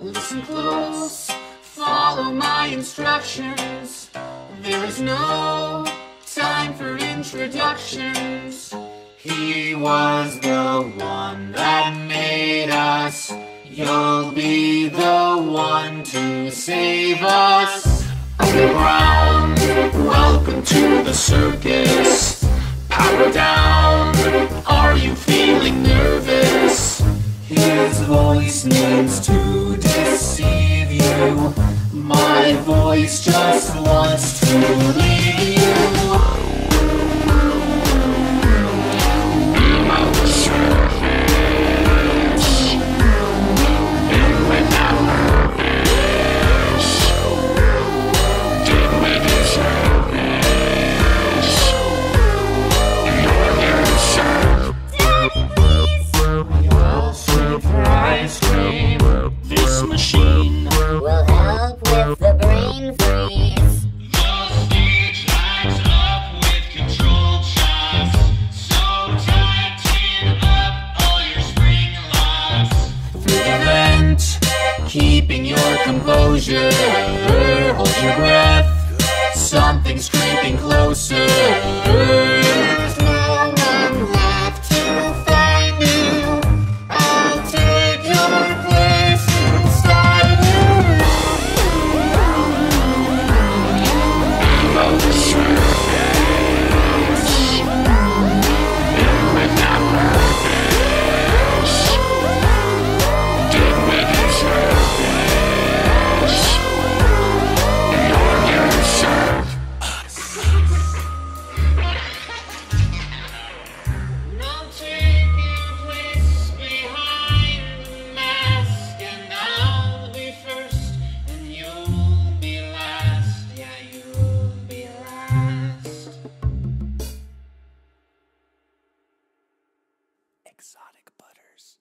Listen close, follow my instructions. There is no time for introductions. He was the one that made us. You'll be the one to save us. Underground, welcome to the circus. Power down, are you feeling nervous? His voice needs to. My voice just wants to the brain freeze. keeping your composure. Hold your breath, something's creeping closer. Exotic butters.